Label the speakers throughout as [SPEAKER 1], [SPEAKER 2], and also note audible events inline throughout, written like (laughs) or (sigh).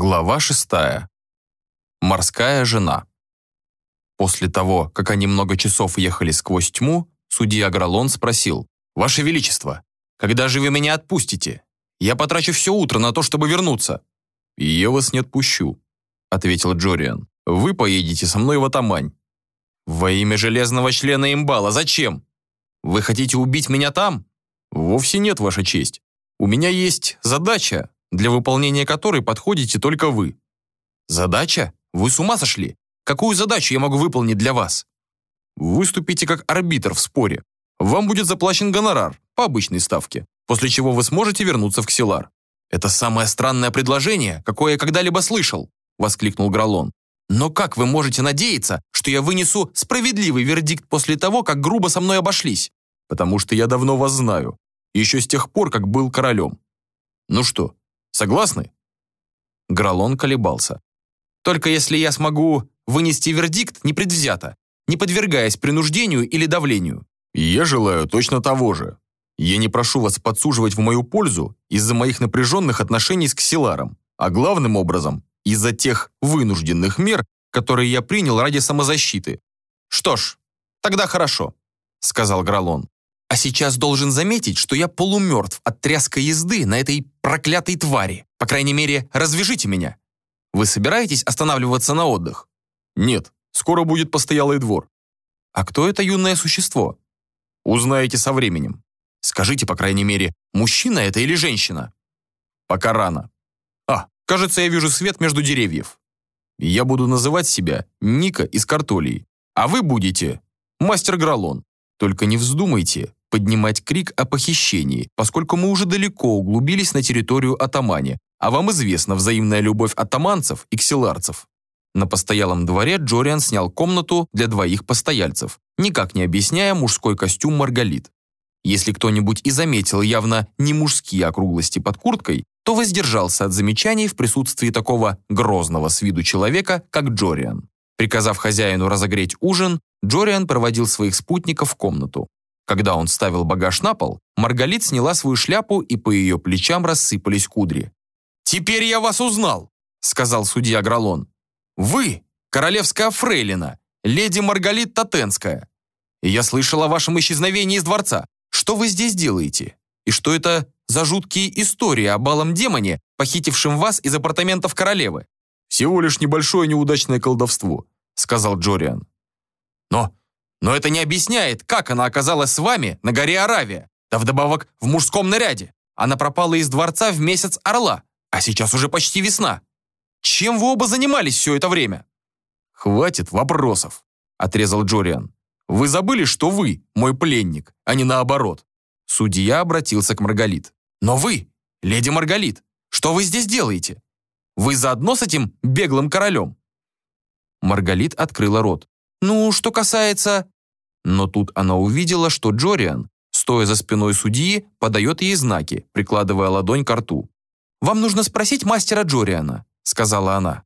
[SPEAKER 1] Глава шестая. Морская жена. После того, как они много часов ехали сквозь тьму, судья Гролон спросил, «Ваше Величество, когда же вы меня отпустите? Я потрачу все утро на то, чтобы вернуться». «Я вас не отпущу», — ответил Джориан. «Вы поедете со мной в Атамань». «Во имя железного члена имбала, зачем? Вы хотите убить меня там?» «Вовсе нет, Ваша честь. У меня есть задача, для выполнения которой подходите только вы. Задача? Вы с ума сошли? Какую задачу я могу выполнить для вас? Выступите как арбитр в споре. Вам будет заплачен гонорар по обычной ставке, после чего вы сможете вернуться в Ксилар. Это самое странное предложение, какое я когда-либо слышал, воскликнул Гролон. Но как вы можете надеяться, что я вынесу справедливый вердикт после того, как грубо со мной обошлись? Потому что я давно вас знаю, еще с тех пор, как был королем. Ну что, Согласны?» Гролон колебался. «Только если я смогу вынести вердикт непредвзято, не подвергаясь принуждению или давлению». «Я желаю точно того же. Я не прошу вас подсуживать в мою пользу из-за моих напряженных отношений с Ксиларом, а главным образом из-за тех вынужденных мер, которые я принял ради самозащиты. Что ж, тогда хорошо», — сказал Гролон. А сейчас должен заметить, что я полумертв от тряской езды на этой проклятой твари. По крайней мере, развяжите меня. Вы собираетесь останавливаться на отдых? Нет, скоро будет постоялый двор. А кто это юное существо? Узнаете со временем. Скажите, по крайней мере, мужчина это или женщина? Пока рано. А, кажется, я вижу свет между деревьев. Я буду называть себя Ника из Картолии, а вы будете мастер Гролон. Только не вздумайте поднимать крик о похищении, поскольку мы уже далеко углубились на территорию атамани, а вам известна взаимная любовь атаманцев и ксиларцев. На постоялом дворе Джориан снял комнату для двоих постояльцев, никак не объясняя мужской костюм Маргалит. Если кто-нибудь и заметил явно не мужские округлости под курткой, то воздержался от замечаний в присутствии такого грозного с виду человека, как Джориан. Приказав хозяину разогреть ужин, Джориан проводил своих спутников в комнату. Когда он ставил багаж на пол, Маргалит сняла свою шляпу, и по ее плечам рассыпались кудри. «Теперь я вас узнал», — сказал судья Гролон. «Вы, королевская фрейлина, леди Маргалит Татенская. Я слышал о вашем исчезновении из дворца. Что вы здесь делаете? И что это за жуткие истории о балом демоне, похитившем вас из апартаментов королевы?» «Всего лишь небольшое неудачное колдовство», — сказал Джориан. «Но но это не объясняет, как она оказалась с вами на горе Аравия, да вдобавок в мужском наряде. Она пропала из дворца в месяц Орла, а сейчас уже почти весна. Чем вы оба занимались все это время?» «Хватит вопросов», — отрезал Джориан. «Вы забыли, что вы мой пленник, а не наоборот». Судья обратился к Маргалит. «Но вы, леди Маргалит, что вы здесь делаете? Вы заодно с этим беглым королем?» Маргалит открыла рот. «Ну, что касается...» Но тут она увидела, что Джориан, стоя за спиной судьи, подает ей знаки, прикладывая ладонь к рту. «Вам нужно спросить мастера Джориана», — сказала она.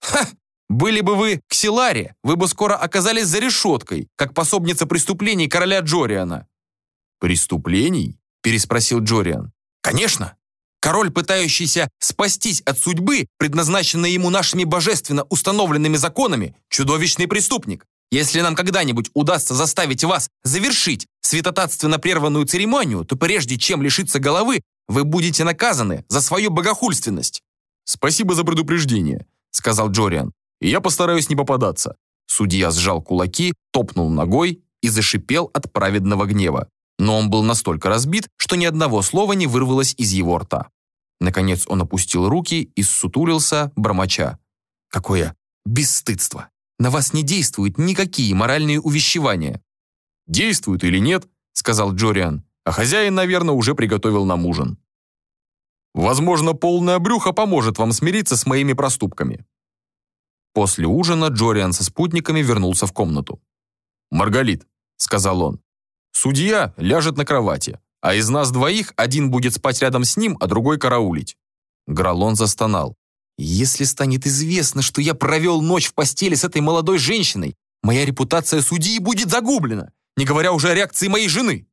[SPEAKER 1] «Ха! Были бы вы к Силаре, вы бы скоро оказались за решеткой, как пособница преступлений короля Джориана». «Преступлений?» — переспросил Джориан. «Конечно! Король, пытающийся спастись от судьбы, предназначенной ему нашими божественно установленными законами, чудовищный преступник. Если нам когда-нибудь удастся заставить вас завершить святотатственно прерванную церемонию, то прежде чем лишиться головы, вы будете наказаны за свою богохульственность». «Спасибо за предупреждение», — сказал Джориан. «И я постараюсь не попадаться». Судья сжал кулаки, топнул ногой и зашипел от праведного гнева но он был настолько разбит, что ни одного слова не вырвалось из его рта. Наконец он опустил руки и ссутулился, бормоча. «Какое бесстыдство! На вас не действуют никакие моральные увещевания!» «Действуют или нет?» — сказал Джориан, а хозяин, наверное, уже приготовил нам ужин. «Возможно, полное брюхо поможет вам смириться с моими проступками». После ужина Джориан со спутниками вернулся в комнату. «Маргалит», — сказал он, Судья ляжет на кровати, а из нас двоих один будет спать рядом с ним, а другой караулить. Гролон застонал. «Если станет известно, что я провел ночь в постели с этой молодой женщиной, моя репутация судьи будет загублена, не говоря уже о реакции моей жены».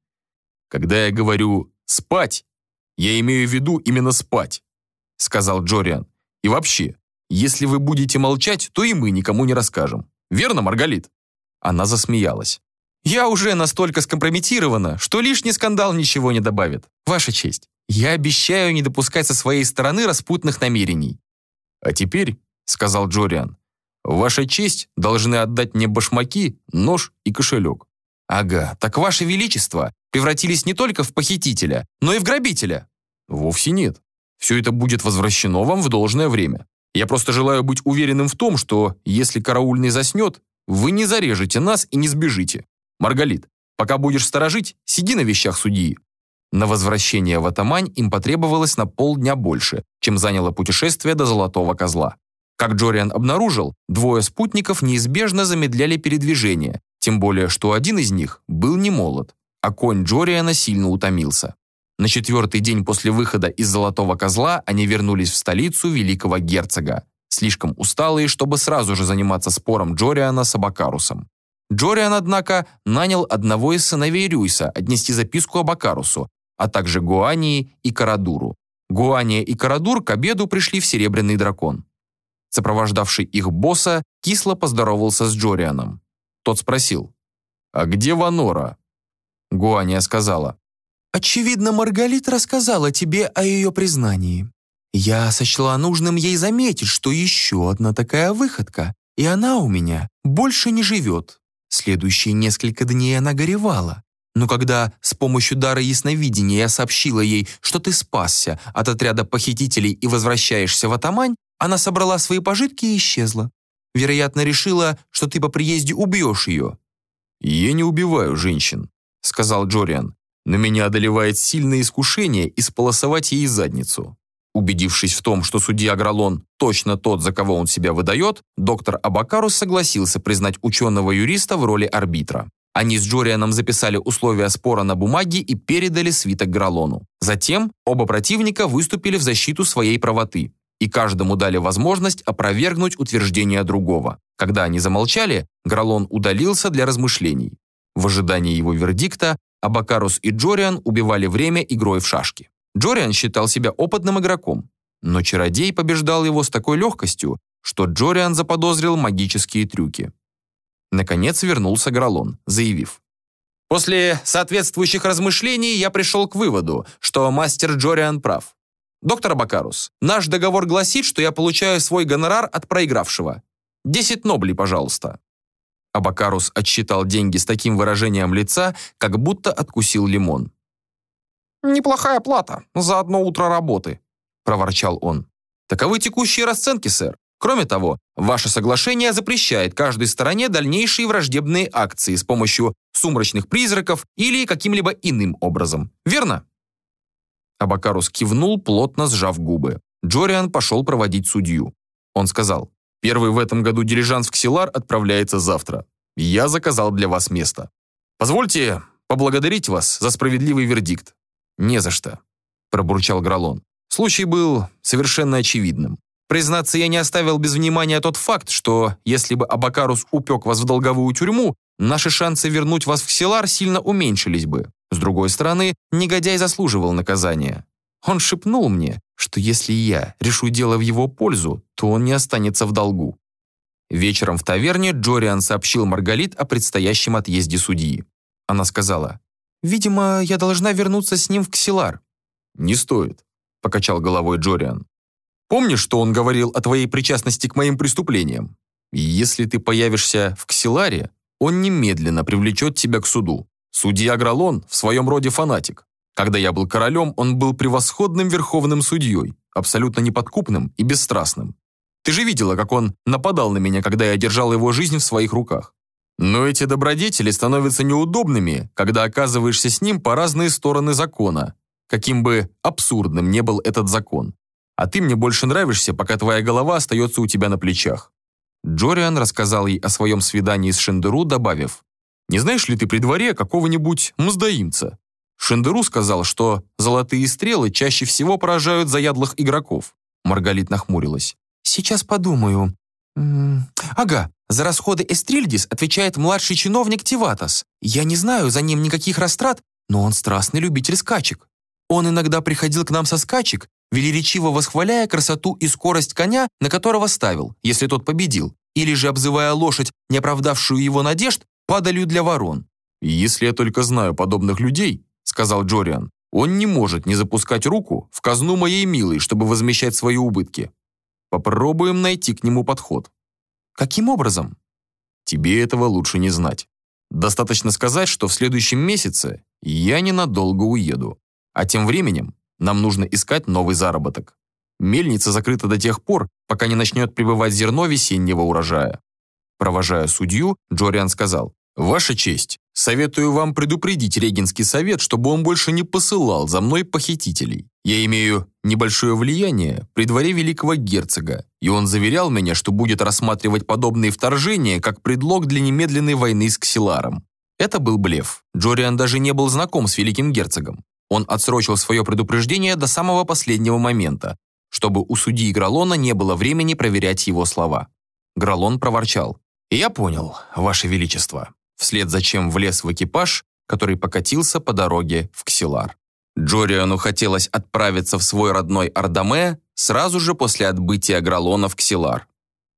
[SPEAKER 1] «Когда я говорю «спать», я имею в виду именно спать», сказал Джориан. И вообще, если вы будете молчать, то и мы никому не расскажем. Верно, Маргалит?» Она засмеялась. «Я уже настолько скомпрометирована, что лишний скандал ничего не добавит. Ваша честь, я обещаю не допускать со своей стороны распутных намерений». «А теперь», — сказал Джориан, «ваша честь должны отдать мне башмаки, нож и кошелек». «Ага, так ваше величество превратились не только в похитителя, но и в грабителя». «Вовсе нет. Все это будет возвращено вам в должное время. Я просто желаю быть уверенным в том, что, если караульный заснет, вы не зарежете нас и не сбежите. Маргалит, пока будешь сторожить, сиди на вещах судьи». На возвращение в Атамань им потребовалось на полдня больше, чем заняло путешествие до Золотого Козла. Как Джориан обнаружил, двое спутников неизбежно замедляли передвижение, тем более, что один из них был не молод, а конь Джориана сильно утомился. На четвертый день после выхода из Золотого Козла они вернулись в столицу великого герцога, слишком усталые, чтобы сразу же заниматься спором Джориана с Абакарусом. Джориан, однако, нанял одного из сыновей Рюйса отнести записку Абакарусу, а также Гуании и Карадуру. Гуания и Карадур к обеду пришли в Серебряный дракон. Сопровождавший их босса кисло поздоровался с Джорианом. Тот спросил, «А где Ванора?» Гуания сказала,
[SPEAKER 2] Очевидно, Маргалит рассказала тебе о ее признании. Я сочла нужным ей заметить, что еще одна такая выходка, и она у меня больше не живет. Следующие несколько дней она горевала. Но когда с помощью дара ясновидения я сообщила ей, что ты спасся от отряда похитителей и возвращаешься в Атамань, она собрала свои пожитки и исчезла. Вероятно, решила, что ты по приезде убьешь ее.
[SPEAKER 1] «Я не убиваю женщин», — сказал Джориан но меня одолевает сильное искушение исполосовать ей задницу. Убедившись в том, что судья Гралон точно тот, за кого он себя выдает, доктор Абакарус согласился признать ученого-юриста в роли арбитра. Они с Джорианом записали условия спора на бумаге и передали свиток Гралону. Затем оба противника выступили в защиту своей правоты, и каждому дали возможность опровергнуть утверждение другого. Когда они замолчали, Гралон удалился для размышлений. В ожидании его вердикта Абакарус и Джориан убивали время игрой в шашки. Джориан считал себя опытным игроком, но чародей побеждал его с такой легкостью, что Джориан заподозрил магические трюки. Наконец вернулся Гралон, заявив. «После соответствующих размышлений я пришел к выводу, что мастер Джориан прав. Доктор Абакарус, наш договор гласит, что я получаю свой гонорар от проигравшего. Десять ноблей, пожалуйста». Абакарус отсчитал деньги с таким выражением лица, как будто откусил лимон. «Неплохая плата за одно утро работы», – проворчал он. «Таковы текущие расценки, сэр. Кроме того, ваше соглашение запрещает каждой стороне дальнейшие враждебные акции с помощью сумрачных призраков или каким-либо иным образом. Верно?» Абакарус кивнул, плотно сжав губы. Джориан пошел проводить судью. Он сказал, Первый в этом году дилижанс в Ксилар отправляется завтра. Я заказал для вас место. Позвольте поблагодарить вас за справедливый вердикт». «Не за что», – пробурчал Гролон. Случай был совершенно очевидным. Признаться, я не оставил без внимания тот факт, что если бы Абакарус упек вас в долговую тюрьму, наши шансы вернуть вас в Ксилар сильно уменьшились бы. С другой стороны, негодяй заслуживал наказания. Он шепнул мне, что если я решу дело в его пользу, то он не останется в долгу. Вечером в таверне Джориан сообщил Маргалит о предстоящем отъезде судьи. Она сказала, «Видимо, я должна вернуться с ним в Ксилар». «Не стоит», — покачал головой Джориан. «Помнишь, что он говорил о твоей причастности к моим преступлениям? Если ты появишься в Ксиларе, он немедленно привлечет тебя к суду. Судья Гралон в своем роде фанатик. Когда я был королем, он был превосходным верховным судьей, абсолютно неподкупным и бесстрастным. Ты же видела, как он нападал на меня, когда я держал его жизнь в своих руках. Но эти добродетели становятся неудобными, когда оказываешься с ним по разные стороны закона, каким бы абсурдным не был этот закон. А ты мне больше нравишься, пока твоя голова остается у тебя на плечах». Джориан рассказал ей о своем свидании с Шендеру, добавив, «Не знаешь ли ты при дворе какого-нибудь мздоимца? Шендеру сказал, что золотые стрелы чаще всего поражают заядлых игроков. Маргалит нахмурилась. «Сейчас подумаю. М -м ага, за расходы Эстрильдис отвечает младший чиновник Тиватос. Я не знаю за ним никаких растрат, но он страстный любитель скачек. Он иногда приходил к нам со скачек
[SPEAKER 2] велеречиво восхваляя красоту и скорость коня, на которого ставил, если тот победил, или же обзывая лошадь, не оправдавшую его надежд, падалью для ворон.
[SPEAKER 1] «Если я только знаю подобных людей», — сказал Джориан, «он не может не запускать руку в казну моей милой, чтобы возмещать свои убытки. Попробуем найти к нему подход».
[SPEAKER 2] «Каким образом?»
[SPEAKER 1] «Тебе этого лучше не знать. Достаточно сказать, что в следующем месяце я ненадолго уеду. А тем временем нам нужно искать новый заработок. Мельница закрыта до тех пор, пока не начнет прибывать зерно весеннего урожая. Провожая судью, Джориан сказал, «Ваша честь, советую вам предупредить Регенский совет, чтобы он больше не посылал за мной похитителей. Я имею небольшое влияние при дворе великого герцога, и он заверял меня, что будет рассматривать подобные вторжения как предлог для немедленной войны с Ксиларом. Это был блеф. Джориан даже не был знаком с великим герцогом. Он отсрочил свое предупреждение до самого последнего момента, чтобы у судьи Гралона не было времени проверять его слова. Гралон проворчал. «Я понял, Ваше Величество», вслед за чем влез в экипаж, который покатился по дороге в Ксилар. Джориану хотелось отправиться в свой родной Ардаме сразу же после отбытия Гралона в Ксилар.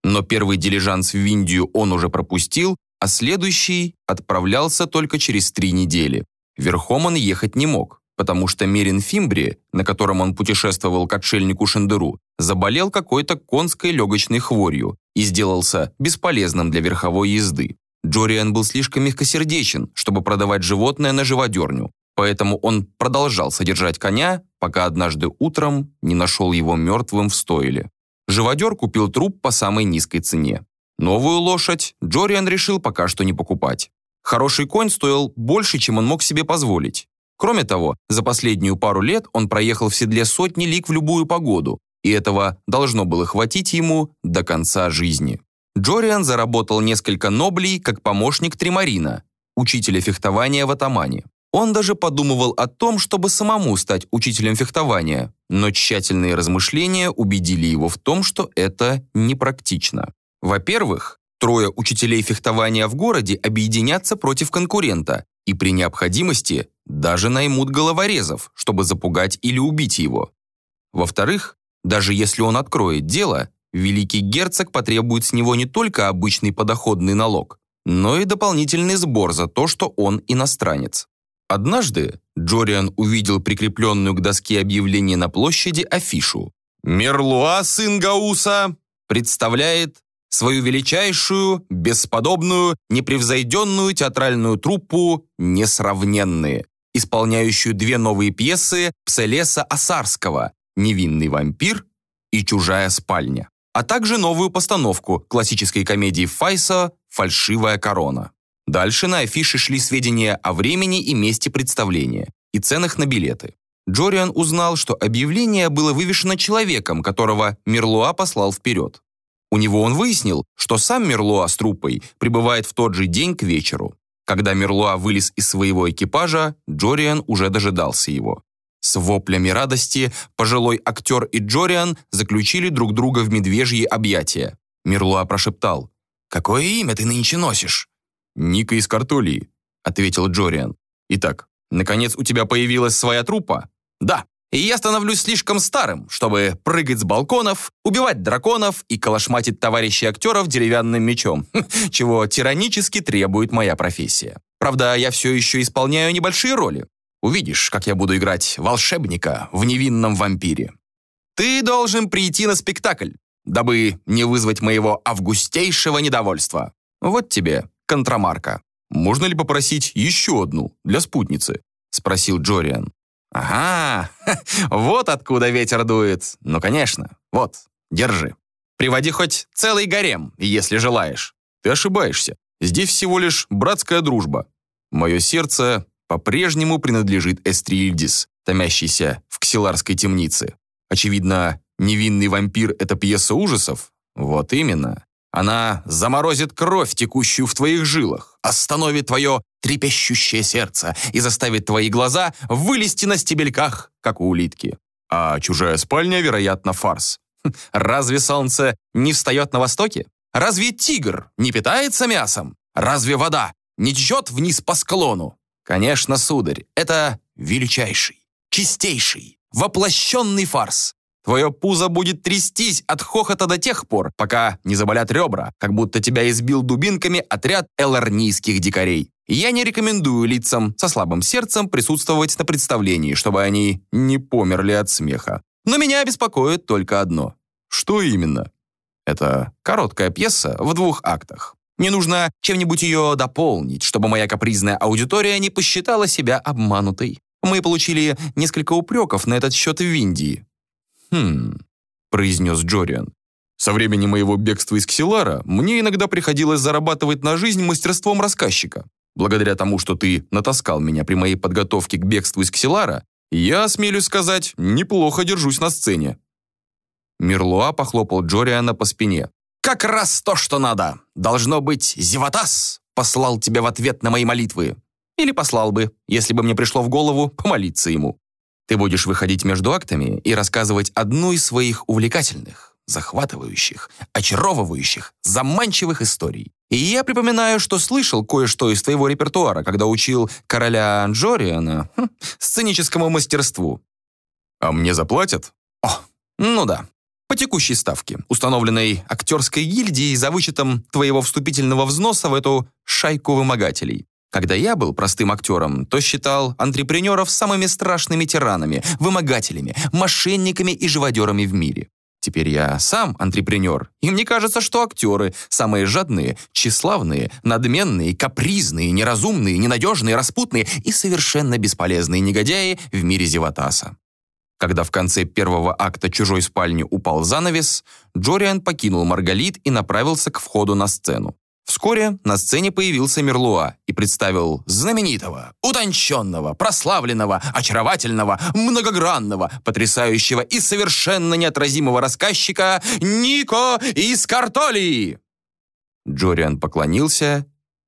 [SPEAKER 1] Но первый дилижанс в Индию он уже пропустил, а следующий отправлялся только через три недели. Верхом он ехать не мог, потому что Мерин Фимбри, на котором он путешествовал к отшельнику Шендеру, заболел какой-то конской легочной хворью и сделался бесполезным для верховой езды. Джориан был слишком мягкосердечен, чтобы продавать животное на живодерню, поэтому он продолжал содержать коня, пока однажды утром не нашел его мертвым в стойле. Живодер купил труп по самой низкой цене. Новую лошадь Джориан решил пока что не покупать. Хороший конь стоил больше, чем он мог себе позволить. Кроме того, за последнюю пару лет он проехал в седле сотни лиг в любую погоду, и этого должно было хватить ему до конца жизни. Джориан заработал несколько ноблей как помощник Тримарина, учителя фехтования в Атамане. Он даже подумывал о том, чтобы самому стать учителем фехтования, но тщательные размышления убедили его в том, что это непрактично. Во-первых, трое учителей фехтования в городе объединятся против конкурента, и при необходимости даже наймут головорезов, чтобы запугать или убить его. Во-вторых, даже если он откроет дело, великий герцог потребует с него не только обычный подоходный налог, но и дополнительный сбор за то, что он иностранец. Однажды Джориан увидел прикрепленную к доске объявления на площади афишу «Мерлуа, сын Гауса, представляет свою величайшую, бесподобную, непревзойденную театральную труппу «Несравненные», исполняющую две новые пьесы Пселеса Асарского «Невинный вампир» и «Чужая спальня», а также новую постановку классической комедии Файса «Фальшивая корона». Дальше на афише шли сведения о времени и месте представления и ценах на билеты. Джориан узнал, что объявление было вывешено человеком, которого Мерлуа послал вперед. У него он выяснил, что сам Мерлуа с труппой прибывает в тот же день к вечеру. Когда Мерлуа вылез из своего экипажа, Джориан уже дожидался его. С воплями радости пожилой актер и Джориан заключили друг друга в медвежьи объятия. Мерлуа прошептал «Какое имя ты нынче носишь?» «Ника из Картолии», — ответил Джориан. «Итак, наконец у тебя появилась своя труппа?» «Да, и я становлюсь слишком старым, чтобы прыгать с балконов, убивать драконов и калашматить товарищей актеров деревянным мечом, (laughs) чего тиранически требует моя профессия. Правда, я все еще исполняю небольшие роли. Увидишь, как я буду играть волшебника в невинном вампире. Ты должен прийти на спектакль, дабы не вызвать моего августейшего недовольства. Вот тебе контрамарка. «Можно ли попросить еще одну для спутницы?» — спросил Джориан. «Ага, (laughs) вот откуда ветер дует. Ну, конечно. Вот, держи. Приводи хоть целый гарем, если желаешь». «Ты ошибаешься. Здесь всего лишь братская дружба. Мое сердце по-прежнему принадлежит Эстриильдис, томящейся в ксиларской темнице. Очевидно, «Невинный вампир» — это пьеса ужасов? Вот именно. Она заморозит кровь, текущую в твоих жилах, остановит твое трепещущее сердце и заставит твои глаза вылезти на стебельках, как у улитки. А чужая спальня, вероятно, фарс. Хм, разве солнце не встает на востоке? Разве тигр не питается мясом? Разве вода не течет вниз по склону? Конечно, сударь, это величайший, чистейший, воплощенный фарс. Твое пузо будет трястись от хохота до тех пор, пока не заболят ребра, как будто тебя избил дубинками отряд эларнийских дикарей. Я не рекомендую лицам со слабым сердцем присутствовать на представлении, чтобы они не померли от смеха. Но меня беспокоит только одно. Что именно? Это короткая пьеса в двух актах. Мне нужно чем-нибудь ее дополнить, чтобы моя капризная аудитория не посчитала себя обманутой. Мы получили несколько упреков на этот счет в Индии. «Хм», — произнес Джориан. «Со времени моего бегства из Ксилара мне иногда приходилось зарабатывать на жизнь мастерством рассказчика. Благодаря тому, что ты натаскал меня при моей подготовке к бегству из Ксилара, я, смелюсь сказать, неплохо держусь на сцене». Мирлуа похлопал Джориана по спине. «Как раз то, что надо. Должно быть, Зеватас послал тебя в ответ на мои молитвы. Или послал бы, если бы мне пришло в голову помолиться ему. Ты будешь выходить между актами и рассказывать одну из своих увлекательных, захватывающих, очаровывающих, заманчивых историй. И я припоминаю, что слышал кое-что из твоего репертуара, когда учил короля Джориана хм, сценическому мастерству. А мне заплатят? О, ну да. По текущей ставке, установленной актерской гильдией за вычетом твоего вступительного взноса в эту шайку вымогателей. Когда я был простым актером, то считал антрепренеров самыми страшными тиранами, вымогателями, мошенниками и живодерами в мире. Теперь я сам антрепренер, и мне кажется, что актеры самые жадные, тщеславные, надменные, капризные, неразумные, ненадежные, распутные и совершенно бесполезные негодяи в мире Зеватаса. Когда в конце первого акта чужой спальни упал занавес, Джориан покинул Маргалит и направился к входу на сцену. Вскоре на сцене появился Мерлуа и представил знаменитого, утонченного, прославленного, очаровательного, многогранного, потрясающего и совершенно неотразимого рассказчика Нико из Картолии. Джориан поклонился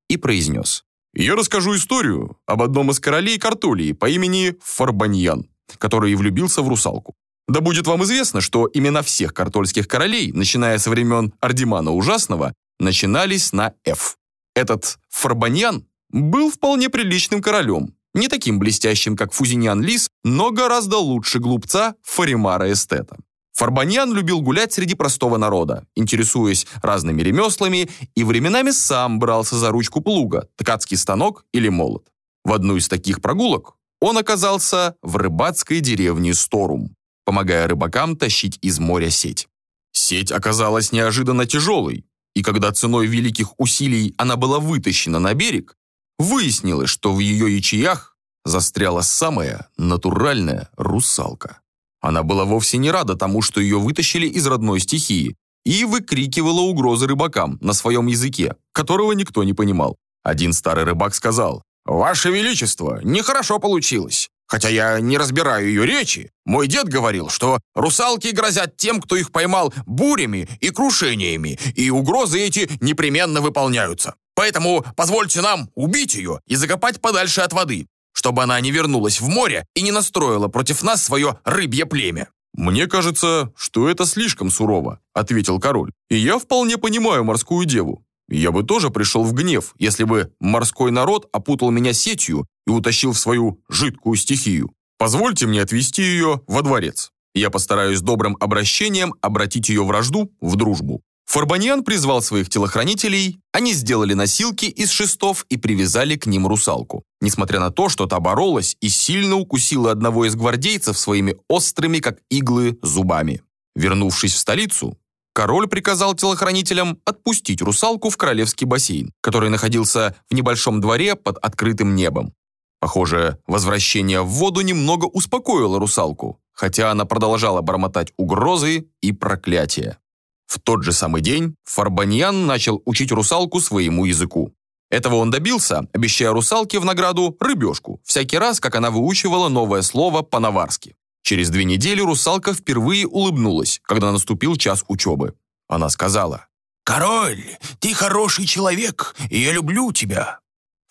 [SPEAKER 1] и произнес. «Я расскажу историю об одном из королей Картолии по имени Фарбаньян, который влюбился в русалку. Да будет вам известно, что имена всех картольских королей, начиная со времен Ардимана Ужасного, начинались на «Ф». Этот Фарбаньян был вполне приличным королем, не таким блестящим, как Фузиньян Лис, но гораздо лучше глупца Фаримара Эстета. Фарбаньян любил гулять среди простого народа, интересуясь разными ремеслами и временами сам брался за ручку плуга, ткацкий станок или молот. В одну из таких прогулок он оказался в рыбацкой деревне Сторум, помогая рыбакам тащить из моря сеть. Сеть оказалась неожиданно тяжелой, и когда ценой великих усилий она была вытащена на берег, выяснилось, что в ее ячеях застряла самая натуральная русалка. Она была вовсе не рада тому, что ее вытащили из родной стихии, и выкрикивала угрозы рыбакам на своем языке, которого никто не понимал. Один старый рыбак сказал, «Ваше Величество, нехорошо получилось. Хотя я не разбираю ее речи, мой дед говорил, что русалки грозят тем, кто их поймал бурями и крушениями, и угрозы эти непременно выполняются. Поэтому позвольте нам убить ее и закопать подальше от воды, чтобы она не вернулась в море и не настроила против нас свое рыбье племя». «Мне кажется, что это слишком сурово», — ответил король. «И я вполне понимаю морскую деву. Я бы тоже пришел в гнев, если бы морской народ опутал меня сетью и утащил в свою жидкую стихию. Позвольте мне отвести ее во дворец. Я постараюсь добрым обращением обратить ее вражду в дружбу». Фарбаньян призвал своих телохранителей, они сделали носилки из шестов и привязали к ним русалку. Несмотря на то, что та боролась и сильно укусила одного из гвардейцев своими острыми, как иглы, зубами. Вернувшись в столицу, король приказал телохранителям отпустить русалку в королевский бассейн, который находился в небольшом дворе под открытым небом. Похоже, возвращение в воду немного успокоило русалку, хотя она продолжала бормотать угрозы и проклятия. В тот же самый день Фарбаньян начал учить русалку своему языку. Этого он добился, обещая русалке в награду рыбешку, всякий раз, как она выучивала новое слово по-наварски. Через две недели русалка впервые улыбнулась, когда наступил час учебы. Она сказала, «Король, ты хороший человек, и я люблю тебя.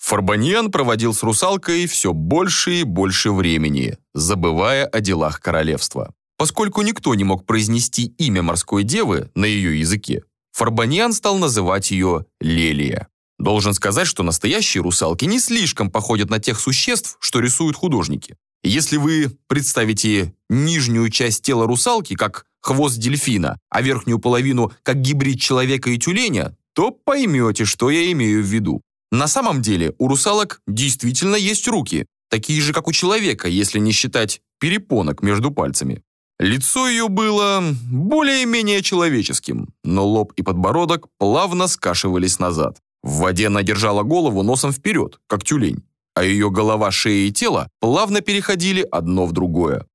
[SPEAKER 1] Фарбаньян проводил с русалкой все больше и больше времени, забывая о делах королевства. Поскольку никто не мог произнести имя морской девы на ее языке, Фарбаньян стал называть ее Лелия. Должен сказать, что настоящие русалки не слишком походят на тех существ, что рисуют художники. Если вы представите нижнюю часть тела русалки как хвост дельфина, а верхнюю половину как гибрид человека и тюленя, то поймете, что я имею в виду. На самом деле у русалок действительно есть руки, такие же, как у человека, если не считать перепонок между пальцами. Лицо ее было более-менее человеческим, но лоб и подбородок плавно скашивались назад. В воде она держала голову носом вперед, как тюлень, а ее голова, шея и тело плавно переходили одно в другое.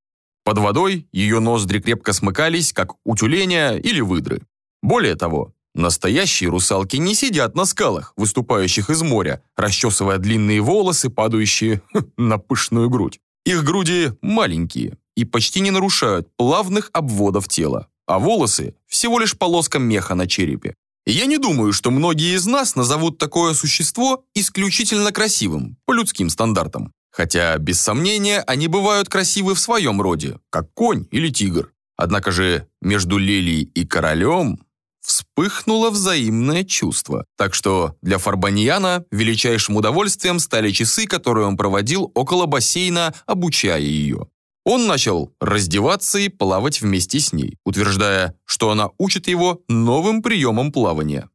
[SPEAKER 1] Под водой ее ноздри крепко смыкались, как у тюленя или выдры. Более того, настоящие русалки не сидят на скалах, выступающих из моря, расчесывая длинные волосы, падающие (laughs) на пышную грудь. Их груди маленькие и почти не нарушают плавных обводов тела, а волосы – всего лишь полоска меха на черепе. Я не думаю, что многие из нас назовут такое существо исключительно красивым, по людским стандартам. Хотя, без сомнения, они бывают красивы в своем роде, как конь или тигр. Однако же между Лелией и королем вспыхнуло взаимное чувство. Так что для Фарбаньяна величайшим удовольствием стали часы, которые он проводил около бассейна, обучая ее. Он начал раздеваться и плавать вместе с ней, утверждая, что она учит его новым приемам плавания.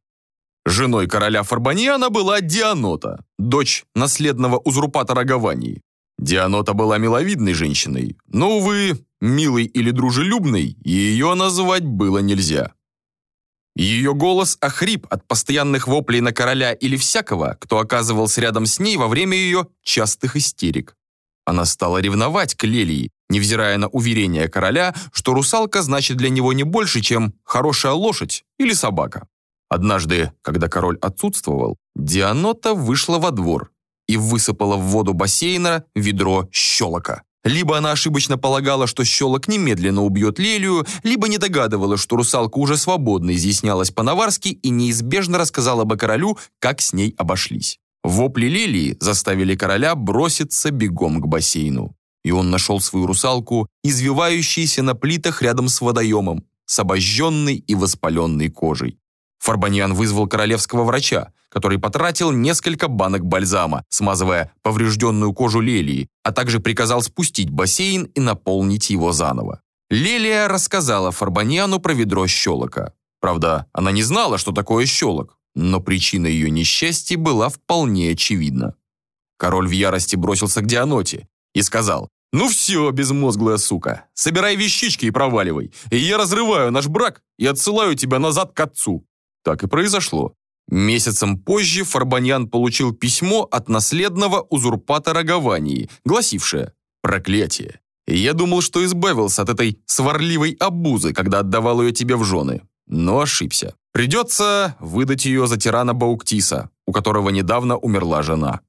[SPEAKER 1] Женой короля Фарбаниана была Дианота, дочь наследного узурпатора Гавании. Дианота была миловидной женщиной, но, увы, милой или дружелюбной ее назвать было нельзя. Ее голос охрип от постоянных воплей на короля или всякого, кто оказывался рядом с ней во время ее частых истерик. Она стала ревновать к Лелии, невзирая на уверение короля, что русалка значит для него не больше, чем хорошая лошадь или собака. Однажды, когда король отсутствовал, Дианота вышла во двор и высыпала в воду бассейна ведро щелока. Либо она ошибочно полагала, что щелок немедленно убьет Лелию, либо не догадывалась, что русалка уже свободно изъяснялась по-наварски и неизбежно рассказала бы королю, как с ней обошлись. Вопли Лелии заставили короля броситься бегом к бассейну. И он нашел свою русалку, извивающейся на плитах рядом с водоемом, с обожженной и воспаленной кожей. Фарбаньян вызвал королевского врача, который потратил несколько банок бальзама, смазывая поврежденную кожу Лелии, а также приказал спустить бассейн и наполнить его заново. Лелия рассказала Фарбаньяну про ведро щелока. Правда, она не знала, что такое щелок, но причина ее несчастья была вполне очевидна. Король в ярости бросился к Дианоте и сказал, «Ну все, безмозглая сука, собирай вещички и проваливай, и я разрываю наш брак и отсылаю тебя назад к отцу». Так и произошло. Месяцем позже Фарбаньян получил письмо от наследного узурпатора Гавании, гласившее «Проклятие! Я думал, что избавился от этой сварливой обузы, когда отдавал ее тебе в жены, но ошибся. Придется выдать ее за тирана Бауктиса, у которого недавно умерла жена».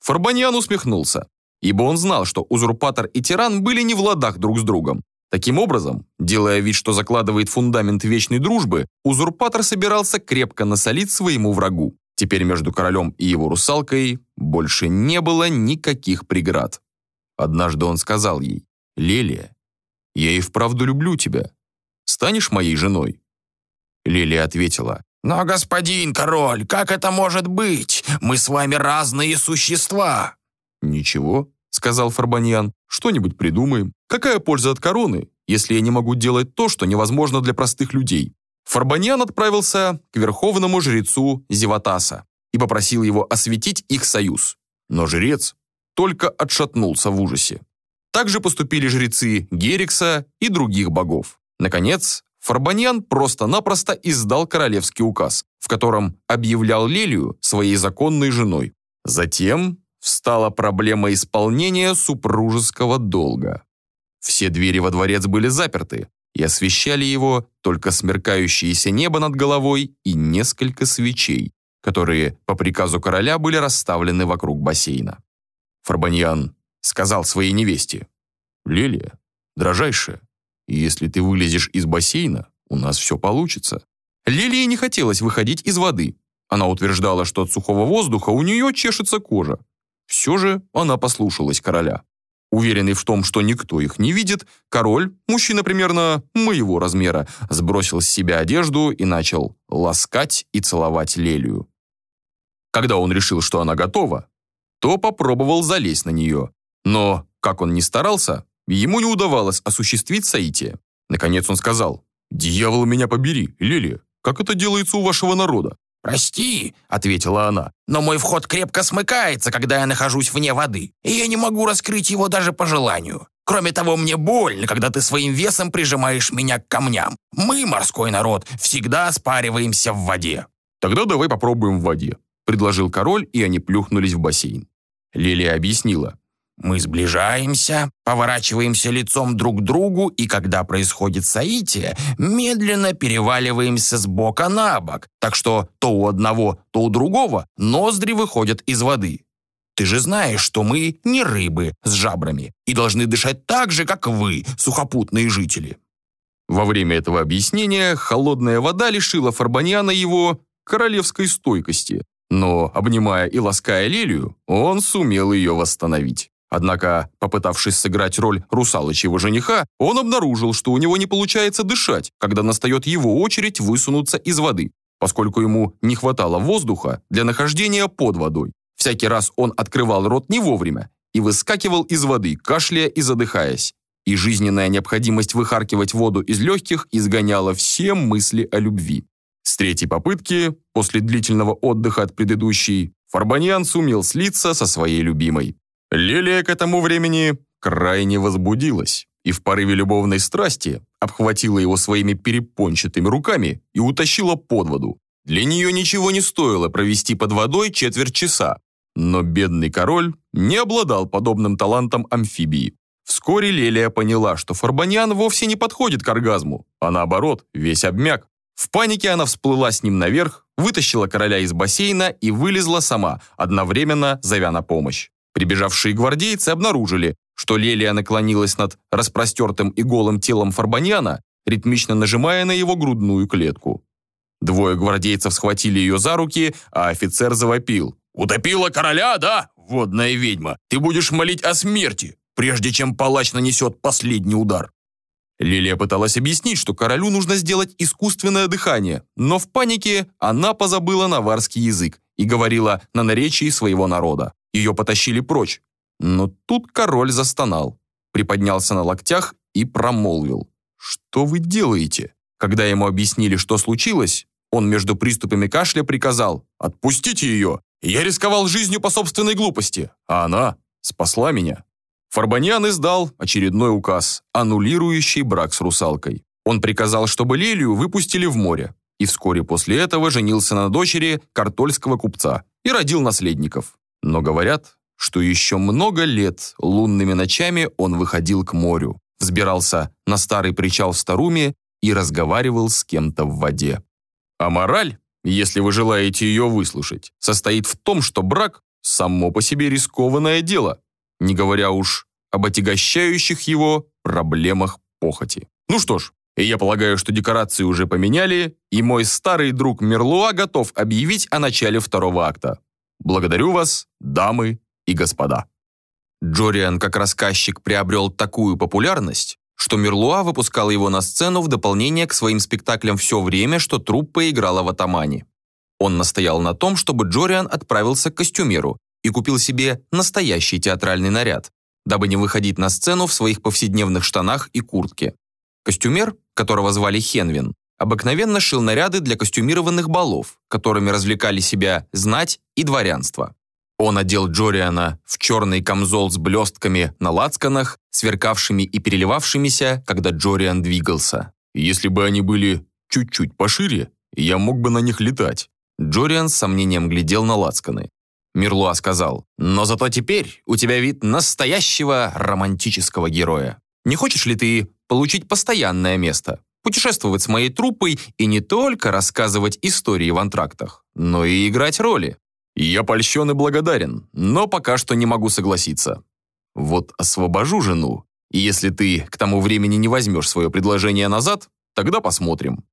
[SPEAKER 1] Фарбаньян усмехнулся, ибо он знал, что узурпатор и тиран были не в ладах друг с другом, Таким образом, делая вид, что закладывает фундамент вечной дружбы, узурпатор собирался крепко насолить своему врагу. Теперь между королем и его русалкой больше не было никаких преград. Однажды он сказал ей, «Лелия, я и вправду люблю тебя. Станешь моей женой?» Лелия ответила, «Но, господин король, как это может быть? Мы с вами разные существа». «Ничего, сказал Фарбаньян. «Что-нибудь придумаем. Какая польза от короны, если я не могу делать то, что невозможно для простых людей?» Фарбаньян отправился к верховному жрецу Зеватаса и попросил его осветить их союз. Но жрец только отшатнулся в ужасе. Также поступили жрецы Герикса и других богов. Наконец, Фарбаньян просто-напросто издал королевский указ, в котором объявлял Лелию своей законной женой. Затем встала проблема исполнения супружеского долга. Все двери во дворец были заперты, и освещали его только смеркающееся небо над головой и несколько свечей, которые по приказу короля были расставлены вокруг бассейна. Фарбаньян сказал своей невесте, «Лилия, дрожайшая, если ты вылезешь из бассейна, у нас все получится». Лилии не хотелось выходить из воды. Она утверждала, что от сухого воздуха у нее чешется кожа, все же она послушалась короля. Уверенный в том, что никто их не видит, король, мужчина примерно моего размера, сбросил с себя одежду и начал ласкать и целовать Лелию. Когда он решил, что она готова, то попробовал залезть на нее. Но как он ни старался, ему не удавалось осуществить соитие. Наконец он сказал, «Дьявол меня побери, Лилия, как это делается у вашего народа?»
[SPEAKER 3] «Прости», — ответила она, «но мой вход крепко смыкается, когда я нахожусь вне воды, и я не могу раскрыть его даже по желанию. Кроме того, мне больно, когда ты своим весом прижимаешь меня к камням. Мы, морской народ, всегда спариваемся в воде».
[SPEAKER 1] «Тогда давай попробуем в воде», — предложил король, и они плюхнулись в бассейн. Лилия объяснила.
[SPEAKER 3] Мы сближаемся, поворачиваемся лицом друг к другу, и когда происходит соитие, медленно переваливаемся с бока на бок, так что то у одного, то у другого ноздри выходят из воды. Ты же знаешь, что мы не рыбы с жабрами и должны дышать так же, как вы, сухопутные жители».
[SPEAKER 1] Во время этого объяснения холодная вода лишила Фарбаньяна его королевской стойкости, но, обнимая и лаская Лилию, он сумел ее восстановить. Однако, попытавшись сыграть роль русалочьего жениха, он обнаружил, что у него не получается дышать, когда настает его очередь высунуться из воды, поскольку ему не хватало воздуха для нахождения под водой. Всякий раз он открывал рот не вовремя и выскакивал из воды, кашляя и задыхаясь. И жизненная необходимость выхаркивать воду из легких изгоняла все мысли о любви. С третьей попытки, после длительного отдыха от предыдущей, Фарбаньян сумел слиться со своей любимой. Лилия к этому времени крайне возбудилась и в порыве любовной страсти обхватила его своими перепончатыми руками и утащила под воду. Для нее ничего не стоило провести под водой четверть часа, но бедный король не обладал подобным талантом амфибии. Вскоре Лелия поняла, что Фарбаньян вовсе не подходит к оргазму, а наоборот, весь обмяк. В панике она всплыла с ним наверх, вытащила короля из бассейна и вылезла сама, одновременно зовя на помощь. Прибежавшие гвардейцы обнаружили, что Лелия наклонилась над распростертым и голым телом Фарбаньяна, ритмично нажимая на его грудную клетку. Двое гвардейцев схватили ее за руки, а офицер завопил. «Утопила короля, да, водная ведьма? Ты будешь молить о смерти, прежде чем палач нанесет последний удар». Лилия пыталась объяснить, что королю нужно сделать искусственное дыхание, но в панике она позабыла наварский язык и говорила на наречии своего народа. Ее потащили прочь. Но тут король застонал, приподнялся на локтях и промолвил. «Что вы делаете?» Когда ему объяснили, что случилось, он между приступами кашля приказал «Отпустите ее! Я рисковал жизнью по собственной глупости, а она спасла меня». Фарбаньян издал очередной указ, аннулирующий брак с русалкой. Он приказал, чтобы Лилию выпустили в море, и вскоре после этого женился на дочери картольского купца и родил наследников. Но говорят, что еще много лет лунными ночами он выходил к морю, взбирался на старый причал в Старуме и разговаривал с кем-то в воде. А мораль, если вы желаете ее выслушать, состоит в том, что брак – само по себе рискованное дело, не говоря уж об отягощающих его проблемах похоти. Ну что ж, я полагаю, что декорации уже поменяли, и мой старый друг Мерлуа готов объявить о начале второго акта. Благодарю вас, дамы и господа». Джориан как рассказчик приобрел такую популярность, что Мерлуа выпускал его на сцену в дополнение к своим спектаклям все время, что труппа играла в атамане. Он настоял на том, чтобы Джориан отправился к костюмеру и купил себе настоящий театральный наряд, дабы не выходить на сцену в своих повседневных штанах и куртке. Костюмер, которого звали Хенвин, обыкновенно шил наряды для костюмированных балов, которыми развлекали себя знать и дворянство. Он одел Джориана в черный камзол с блестками на лацканах, сверкавшими и переливавшимися, когда Джориан двигался. Если бы они были чуть-чуть пошире, я мог бы на них летать. Джориан с сомнением глядел на лацканы. Мирлуа сказал, «Но зато теперь у тебя вид настоящего романтического героя. Не хочешь ли ты получить постоянное место? Путешествовать с моей труппой и не только рассказывать истории в антрактах, но и играть роли. Я польщен и благодарен, но пока что не могу согласиться. Вот освобожу жену, и если ты к тому времени не возьмешь свое предложение назад, тогда посмотрим.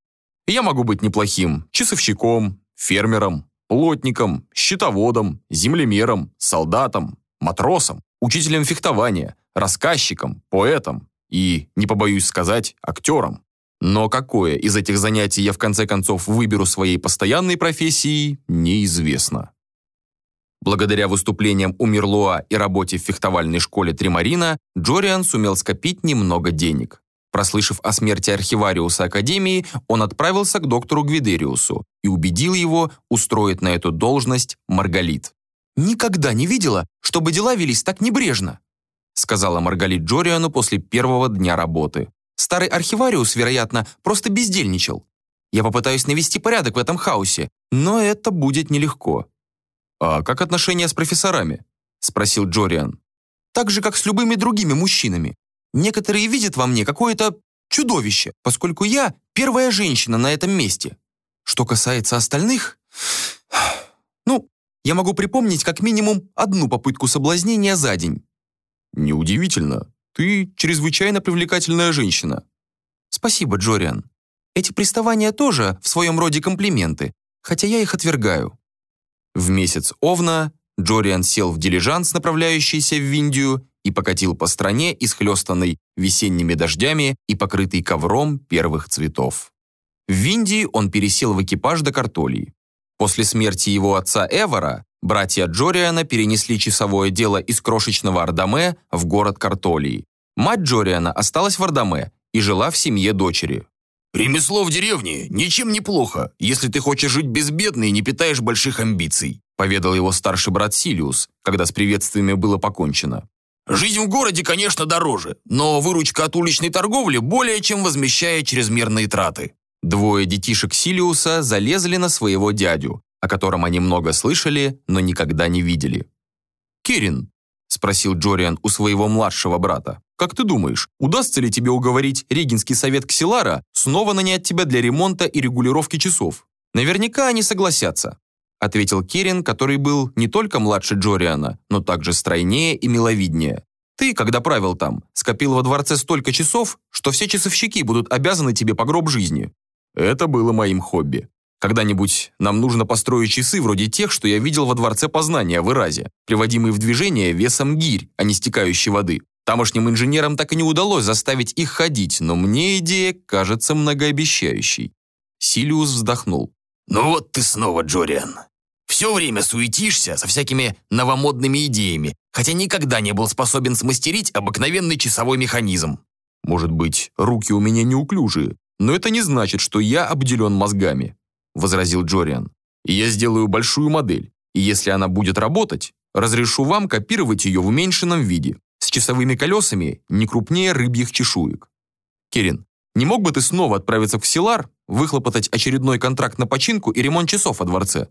[SPEAKER 1] Я могу быть неплохим часовщиком, фермером, плотником, счетоводом, землемером, солдатом, матросом, учителем фехтования, рассказчиком, поэтом и, не побоюсь сказать, актером. Но какое из этих занятий я в конце концов выберу своей постоянной профессией, неизвестно. Благодаря выступлениям у Мирлуа и работе в фехтовальной школе Тримарина, Джориан сумел скопить немного денег. Прослышав о смерти архивариуса Академии, он отправился к доктору Гвидериусу и убедил его устроить на эту должность Маргалит.
[SPEAKER 2] «Никогда не видела, чтобы дела велись так небрежно», сказала Маргалит Джориану после первого дня работы. «Старый архивариус, вероятно, просто бездельничал. Я попытаюсь навести порядок в этом хаосе, но это будет нелегко».
[SPEAKER 1] «А как отношения с профессорами?» спросил Джориан.
[SPEAKER 2] «Так же, как с любыми другими мужчинами. Некоторые видят во мне какое-то чудовище, поскольку я первая женщина на этом месте. Что касается остальных, (sighs) ну, я могу припомнить как минимум одну попытку соблазнения за день.
[SPEAKER 1] Неудивительно. Ты чрезвычайно привлекательная женщина.
[SPEAKER 2] Спасибо, Джориан. Эти приставания тоже в своем роде комплименты, хотя я их отвергаю.
[SPEAKER 1] В месяц Овна Джориан сел в дилижанс, направляющийся в Индию, и покатил по стране, исхлестанной весенними дождями и покрытой ковром первых цветов. В Индии он пересел в экипаж до Картолии. После смерти его отца Эвора братья Джориана перенесли часовое дело из крошечного Ардаме в город Картолии. Мать Джориана осталась в Ардаме и жила в семье дочери.
[SPEAKER 3] «Ремесло в деревне ничем не плохо, если ты хочешь жить безбедно и не питаешь больших амбиций»,
[SPEAKER 1] поведал его старший брат Силиус, когда с приветствиями было покончено.
[SPEAKER 3] Жизнь в городе, конечно, дороже, но выручка от уличной торговли более чем возмещает чрезмерные траты.
[SPEAKER 1] Двое детишек Силиуса залезли на своего дядю, о котором они много слышали, но никогда не видели. «Кирин», — спросил Джориан у своего младшего брата, «как ты думаешь, удастся ли тебе уговорить Регинский совет Ксилара снова нанять тебя для ремонта и регулировки часов? Наверняка они согласятся ответил Керин, который был не только младше Джориана, но также стройнее и миловиднее. Ты, когда правил там, скопил во дворце столько часов, что все часовщики будут обязаны тебе по гроб жизни. Это было моим хобби. Когда-нибудь нам нужно построить часы вроде тех, что я видел во дворце познания в Иразе, приводимые в движение весом гирь, а не стекающей воды. Тамошним инженерам так и не удалось заставить их ходить, но мне идея кажется многообещающей. Силиус вздохнул.
[SPEAKER 3] «Ну вот ты снова, Джориан. Все время суетишься со всякими новомодными идеями, хотя никогда не был способен смастерить обыкновенный часовой механизм.
[SPEAKER 1] Может быть, руки у меня неуклюжие, но это не значит, что я обделен мозгами, возразил Джориан. Я сделаю большую модель, и если она будет работать, разрешу вам копировать ее в уменьшенном виде, с часовыми колесами не крупнее рыбьих чешуек. Кирин, не мог бы ты снова отправиться в Силар, выхлопотать очередной контракт на починку и ремонт часов во дворце?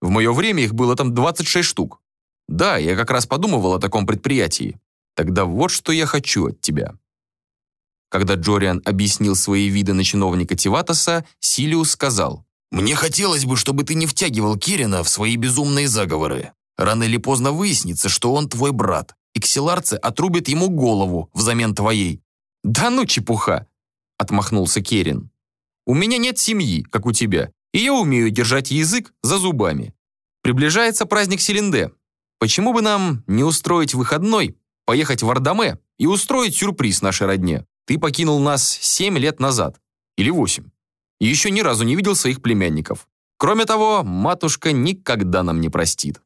[SPEAKER 1] В мое время их было там 26 штук. Да, я как раз подумывал о таком предприятии. Тогда вот что я хочу от тебя». Когда Джориан объяснил свои виды на чиновника Тиватоса, Силиус сказал,
[SPEAKER 3] «Мне хотелось бы, чтобы ты не втягивал Кирина в свои безумные заговоры. Рано или поздно выяснится, что он твой брат, и ксиларцы отрубят ему голову взамен твоей».
[SPEAKER 1] «Да ну чепуха!» — отмахнулся Керин. «У меня нет семьи, как у тебя, и я умею держать язык за зубами. Приближается праздник Селенде. Почему бы нам не устроить выходной, поехать в Ардаме и устроить сюрприз нашей родне? Ты покинул нас семь лет назад. Или восемь. И еще ни разу не видел своих племянников. Кроме того, матушка никогда нам не простит.